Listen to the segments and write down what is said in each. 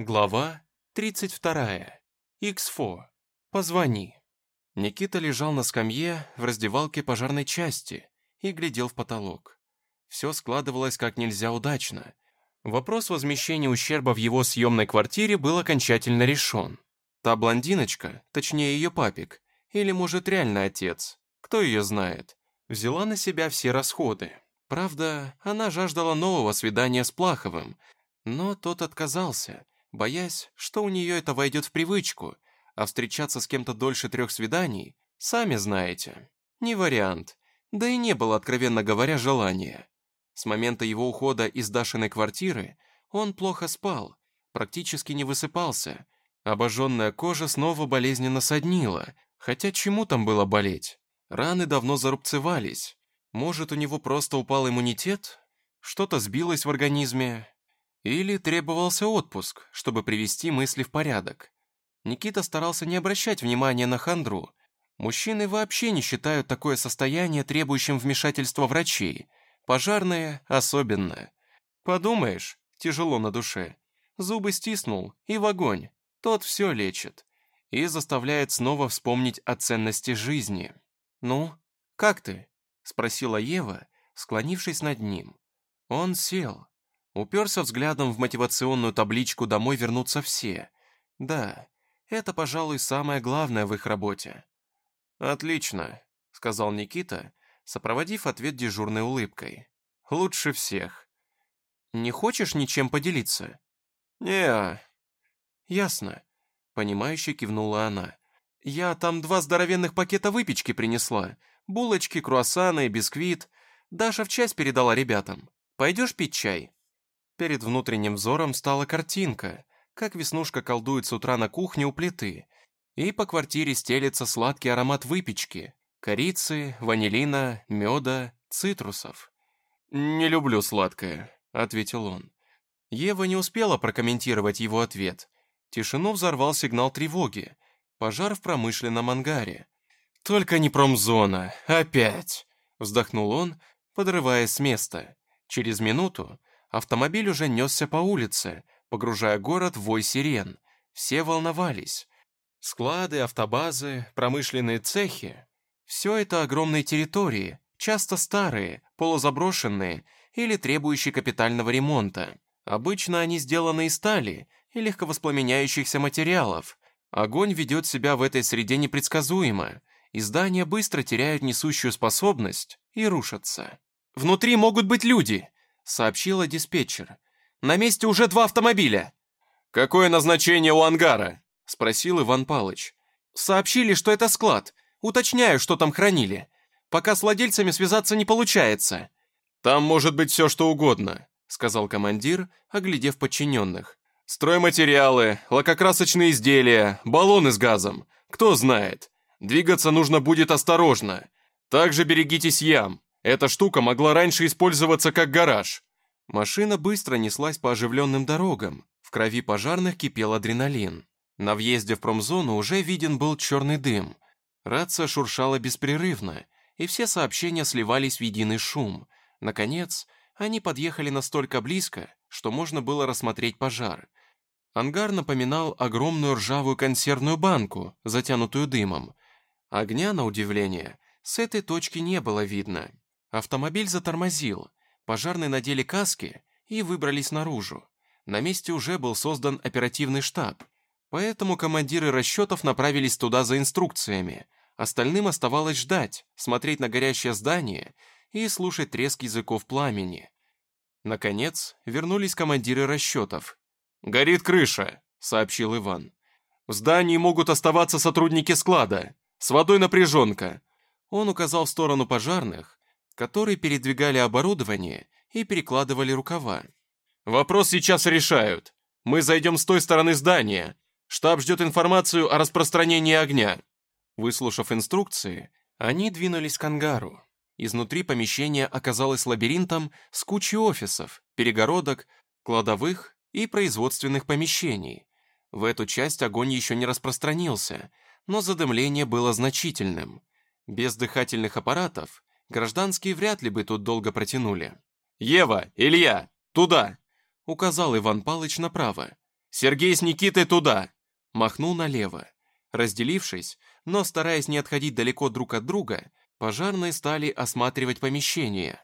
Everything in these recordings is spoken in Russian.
Глава 32. X4. Позвони. Никита лежал на скамье в раздевалке пожарной части и глядел в потолок. Все складывалось как нельзя удачно. Вопрос возмещения ущерба в его съемной квартире был окончательно решен. Та блондиночка, точнее ее папик, или, может, реально отец, кто ее знает, взяла на себя все расходы. Правда, она жаждала нового свидания с Плаховым, но тот отказался – боясь, что у нее это войдет в привычку, а встречаться с кем-то дольше трех свиданий, сами знаете, не вариант, да и не было, откровенно говоря, желания. С момента его ухода из Дашиной квартиры он плохо спал, практически не высыпался, обожженная кожа снова болезненно соднила, хотя чему там было болеть? Раны давно зарубцевались. Может, у него просто упал иммунитет? Что-то сбилось в организме, или требовался отпуск, чтобы привести мысли в порядок. Никита старался не обращать внимания на хандру. Мужчины вообще не считают такое состояние требующим вмешательства врачей. Пожарные особенно. Подумаешь, тяжело на душе. Зубы стиснул и в огонь. Тот все лечит. И заставляет снова вспомнить о ценности жизни. «Ну, как ты?» — спросила Ева, склонившись над ним. Он сел, Уперся взглядом в мотивационную табличку «Домой вернутся все». Да, это, пожалуй, самое главное в их работе. «Отлично», — сказал Никита, сопроводив ответ дежурной улыбкой. «Лучше всех». «Не хочешь ничем поделиться?» «Не-а». «Ясно», — понимающе кивнула она. «Я там два здоровенных пакета выпечки принесла. Булочки, круассаны, бисквит. Даша в часть передала ребятам. Пойдешь пить чай?» Перед внутренним взором стала картинка, как Веснушка колдует с утра на кухне у плиты, и по квартире стелется сладкий аромат выпечки, корицы, ванилина, меда, цитрусов. «Не люблю сладкое», — ответил он. Ева не успела прокомментировать его ответ. Тишину взорвал сигнал тревоги. Пожар в промышленном ангаре. «Только не промзона, опять!» — вздохнул он, подрываясь с места. Через минуту Автомобиль уже несся по улице, погружая город в вой сирен. Все волновались. Склады, автобазы, промышленные цехи – все это огромные территории, часто старые, полузаброшенные или требующие капитального ремонта. Обычно они сделаны из стали и легковоспламеняющихся материалов. Огонь ведет себя в этой среде непредсказуемо, и здания быстро теряют несущую способность и рушатся. «Внутри могут быть люди!» Сообщила диспетчер. «На месте уже два автомобиля!» «Какое назначение у ангара?» — спросил Иван Палыч. «Сообщили, что это склад. Уточняю, что там хранили. Пока с владельцами связаться не получается». «Там может быть все, что угодно», — сказал командир, оглядев подчиненных. «Стройматериалы, лакокрасочные изделия, баллоны с газом. Кто знает. Двигаться нужно будет осторожно. Также берегитесь ям. Эта штука могла раньше использоваться как гараж. Машина быстро неслась по оживленным дорогам. В крови пожарных кипел адреналин. На въезде в промзону уже виден был черный дым. Рация шуршала беспрерывно, и все сообщения сливались в единый шум. Наконец, они подъехали настолько близко, что можно было рассмотреть пожар. Ангар напоминал огромную ржавую консервную банку, затянутую дымом. Огня, на удивление, с этой точки не было видно. Автомобиль затормозил, пожарные надели каски и выбрались наружу. На месте уже был создан оперативный штаб, поэтому командиры расчетов направились туда за инструкциями. Остальным оставалось ждать, смотреть на горящее здание и слушать треск языков пламени. Наконец, вернулись командиры расчетов. «Горит крыша», — сообщил Иван. «В здании могут оставаться сотрудники склада. С водой напряженка». Он указал в сторону пожарных, которые передвигали оборудование и перекладывали рукава. «Вопрос сейчас решают. Мы зайдем с той стороны здания. Штаб ждет информацию о распространении огня». Выслушав инструкции, они двинулись к ангару. Изнутри помещение оказалось лабиринтом с кучей офисов, перегородок, кладовых и производственных помещений. В эту часть огонь еще не распространился, но задымление было значительным. Без дыхательных аппаратов Гражданские вряд ли бы тут долго протянули. «Ева! Илья! Туда!» — указал Иван Палыч направо. Сергей с Никитой туда!» Махнул налево. Разделившись, но стараясь не отходить далеко друг от друга, пожарные стали осматривать помещение.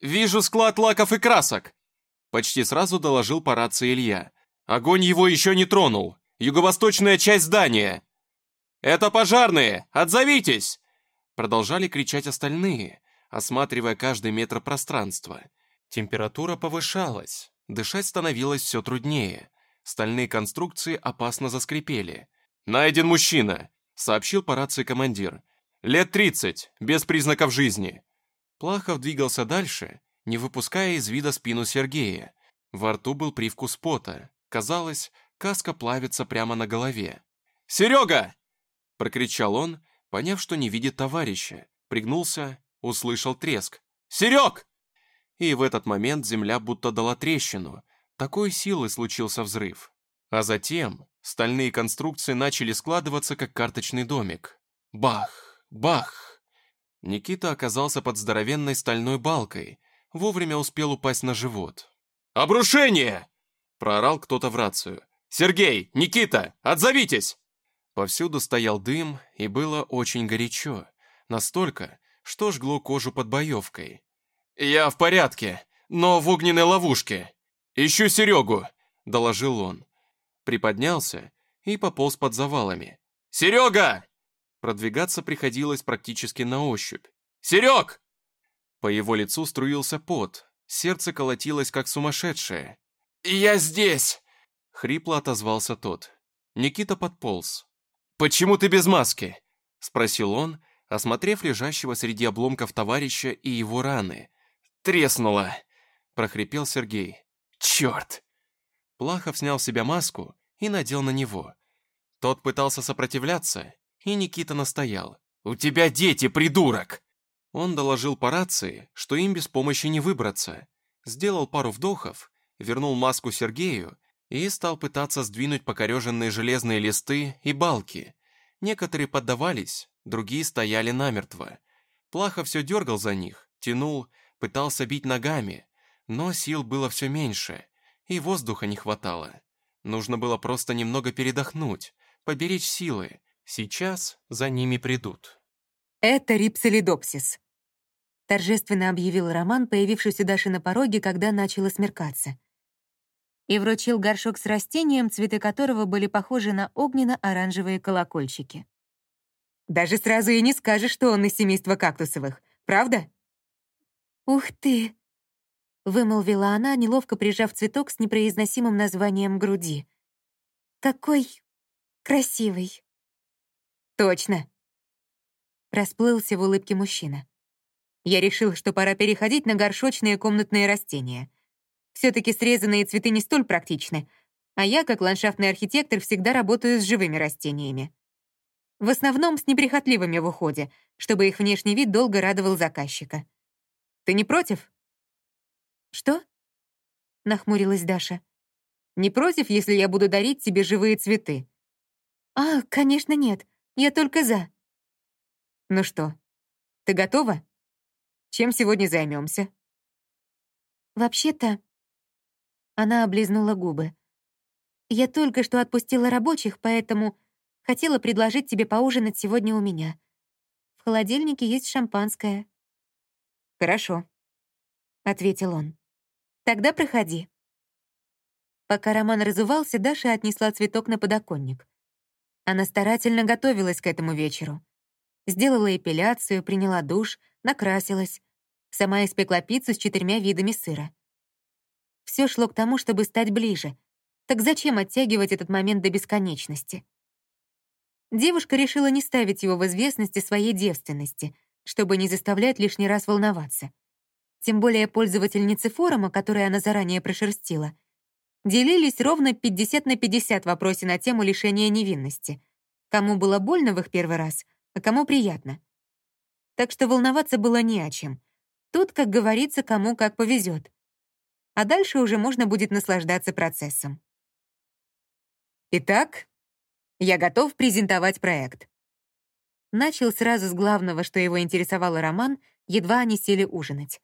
«Вижу склад лаков и красок!» Почти сразу доложил по рации Илья. «Огонь его еще не тронул! Юго-восточная часть здания!» «Это пожарные! Отзовитесь!» Продолжали кричать остальные, осматривая каждый метр пространства. Температура повышалась, дышать становилось все труднее. Стальные конструкции опасно заскрипели. «Найден мужчина!» — сообщил по рации командир. «Лет тридцать, без признаков жизни». Плахов двигался дальше, не выпуская из вида спину Сергея. Во рту был привкус пота. Казалось, каска плавится прямо на голове. «Серега!» — прокричал он, поняв, что не видит товарища. Пригнулся, услышал треск. «Серег!» И в этот момент земля будто дала трещину. Такой силы случился взрыв. А затем стальные конструкции начали складываться, как карточный домик. Бах! Бах! Никита оказался под здоровенной стальной балкой, вовремя успел упасть на живот. «Обрушение!» — проорал кто-то в рацию. «Сергей! Никита! Отзовитесь!» Повсюду стоял дым, и было очень горячо. Настолько, что жгло кожу под боевкой. «Я в порядке, но в огненной ловушке. Ищу Серегу!» — доложил он. Приподнялся и пополз под завалами. «Серега!» Продвигаться приходилось практически на ощупь. «Серег!» По его лицу струился пот, сердце колотилось как сумасшедшее. «Я здесь!» — хрипло отозвался тот. Никита подполз. «Почему ты без маски?» — спросил он, осмотрев лежащего среди обломков товарища и его раны. «Треснуло!» — прохрипел Сергей. «Черт!» Плахов снял с себя маску и надел на него. Тот пытался сопротивляться, и Никита настоял. «У тебя дети, придурок!» Он доложил по рации, что им без помощи не выбраться. Сделал пару вдохов, вернул маску Сергею и стал пытаться сдвинуть покореженные железные листы и балки. Некоторые поддавались, другие стояли намертво. Плахов все дергал за них, тянул, пытался бить ногами, но сил было все меньше, и воздуха не хватало. Нужно было просто немного передохнуть, поберечь силы. Сейчас за ними придут. «Это рипсолидопсис», — торжественно объявил Роман, появившийся Даши на пороге, когда начало смеркаться. И вручил горшок с растением, цветы которого были похожи на огненно-оранжевые колокольчики. «Даже сразу и не скажешь, что он из семейства кактусовых, правда?» «Ух ты!» — вымолвила она, неловко прижав цветок с непроизносимым названием груди. «Какой красивый!» «Точно!» Расплылся в улыбке мужчина. Я решил, что пора переходить на горшочные комнатные растения. все таки срезанные цветы не столь практичны, а я, как ландшафтный архитектор, всегда работаю с живыми растениями. В основном с неприхотливыми в уходе, чтобы их внешний вид долго радовал заказчика. Ты не против?» «Что?» — нахмурилась Даша. «Не против, если я буду дарить тебе живые цветы?» «А, конечно, нет. Я только за». «Ну что, ты готова? Чем сегодня займемся? «Вообще-то...» Она облизнула губы. «Я только что отпустила рабочих, поэтому хотела предложить тебе поужинать сегодня у меня. В холодильнике есть шампанское». «Хорошо», — ответил он. «Тогда проходи». Пока Роман разувался, Даша отнесла цветок на подоконник. Она старательно готовилась к этому вечеру. Сделала эпиляцию, приняла душ, накрасилась. Сама испекла пиццу с четырьмя видами сыра. Все шло к тому, чтобы стать ближе. Так зачем оттягивать этот момент до бесконечности? Девушка решила не ставить его в известность о своей девственности, чтобы не заставлять лишний раз волноваться. Тем более пользовательницы форума, которые она заранее прошерстила, делились ровно 50 на 50 в вопросе на тему лишения невинности. Кому было больно в их первый раз, а кому приятно. Так что волноваться было не о чем. Тут, как говорится, кому как повезет. А дальше уже можно будет наслаждаться процессом. Итак, я готов презентовать проект. Начал сразу с главного, что его интересовало Роман, едва они сели ужинать.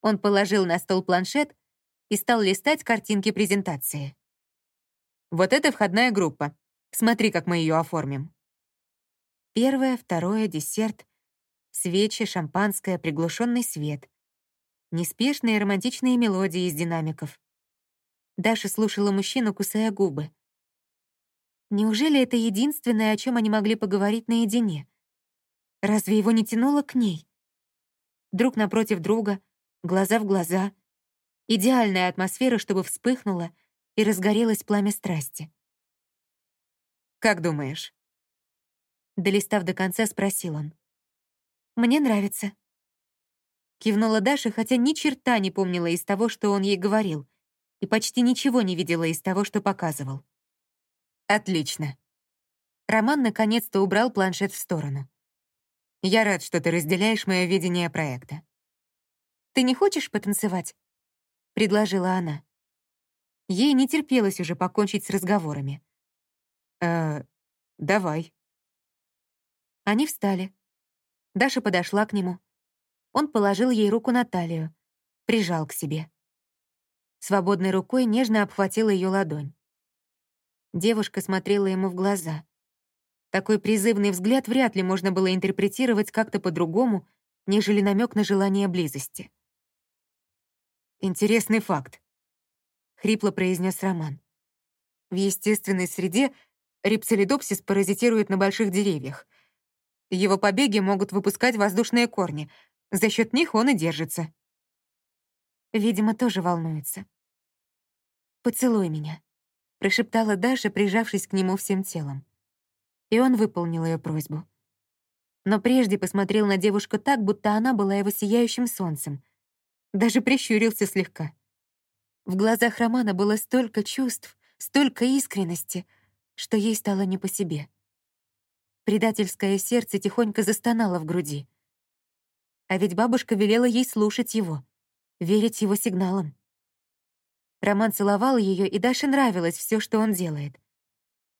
Он положил на стол планшет и стал листать картинки презентации. Вот это входная группа. Смотри, как мы ее оформим. Первое, второе, десерт, свечи, шампанское, приглушенный свет. Неспешные романтичные мелодии из динамиков. Даша слушала мужчину, кусая губы. Неужели это единственное, о чем они могли поговорить наедине? Разве его не тянуло к ней? Друг напротив друга, глаза в глаза. Идеальная атмосфера, чтобы вспыхнула и разгорелось пламя страсти. «Как думаешь?» Долистав до конца, спросил он. «Мне нравится». Кивнула Даша, хотя ни черта не помнила из того, что он ей говорил, и почти ничего не видела из того, что показывал. «Отлично». Роман наконец-то убрал планшет в сторону. «Я рад, что ты разделяешь мое видение проекта». «Ты не хочешь потанцевать?» — предложила она. Ей не терпелось уже покончить с разговорами. «Э, давай». Они встали. Даша подошла к нему. Он положил ей руку на талию, прижал к себе. Свободной рукой нежно обхватил ее ладонь. Девушка смотрела ему в глаза. Такой призывный взгляд вряд ли можно было интерпретировать как-то по-другому, нежели намек на желание близости. «Интересный факт», — хрипло произнес Роман. «В естественной среде репсилидопсис паразитирует на больших деревьях. Его побеги могут выпускать воздушные корни. За счет них он и держится. Видимо, тоже волнуется. «Поцелуй меня», — прошептала Даша, прижавшись к нему всем телом. И он выполнил ее просьбу. Но прежде посмотрел на девушку так, будто она была его сияющим солнцем. Даже прищурился слегка. В глазах Романа было столько чувств, столько искренности, что ей стало не по себе. Предательское сердце тихонько застонало в груди. А ведь бабушка велела ей слушать его, верить его сигналам. Роман целовал ее, и Даше нравилось все, что он делает.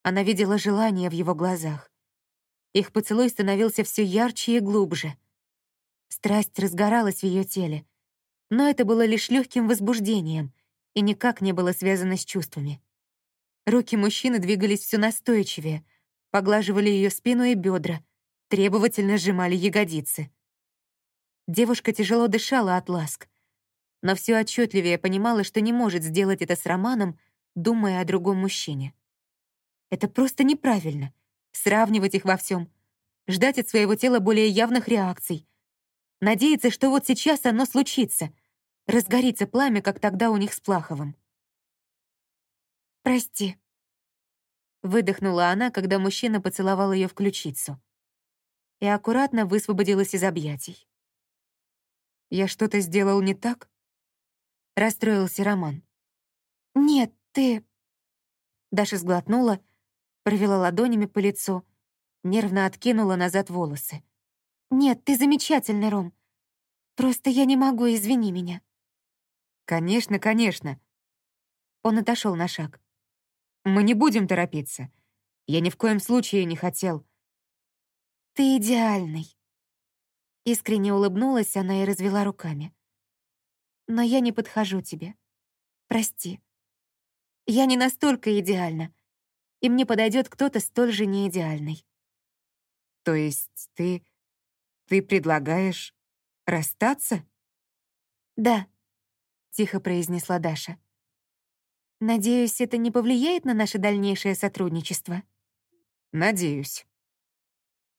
Она видела желание в его глазах. Их поцелуй становился все ярче и глубже. Страсть разгоралась в ее теле, но это было лишь легким возбуждением и никак не было связано с чувствами. Руки мужчины двигались все настойчивее — поглаживали ее спину и бедра, требовательно сжимали ягодицы. Девушка тяжело дышала от ласк, но все отчетливее понимала, что не может сделать это с Романом, думая о другом мужчине. Это просто неправильно — сравнивать их во всем, ждать от своего тела более явных реакций, надеяться, что вот сейчас оно случится, разгорится пламя, как тогда у них с Плаховым. «Прости», Выдохнула она, когда мужчина поцеловал ее в ключицу. И аккуратно высвободилась из объятий. «Я что-то сделал не так?» Расстроился Роман. «Нет, ты...» Даша сглотнула, провела ладонями по лицу, нервно откинула назад волосы. «Нет, ты замечательный, Ром. Просто я не могу, извини меня». «Конечно, конечно». Он отошел на шаг. Мы не будем торопиться. Я ни в коем случае не хотел. Ты идеальный. Искренне улыбнулась она и развела руками. Но я не подхожу тебе. Прости. Я не настолько идеальна, и мне подойдет кто-то столь же неидеальный. То есть ты... ты предлагаешь расстаться? Да, тихо произнесла Даша. Надеюсь, это не повлияет на наше дальнейшее сотрудничество? Надеюсь.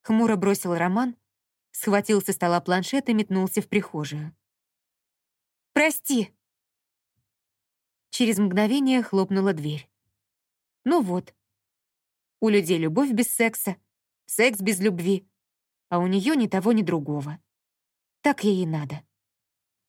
Хмуро бросил Роман, схватил со стола планшет и метнулся в прихожую. «Прости!» Через мгновение хлопнула дверь. Ну вот. У людей любовь без секса, секс без любви, а у нее ни того, ни другого. Так ей и надо.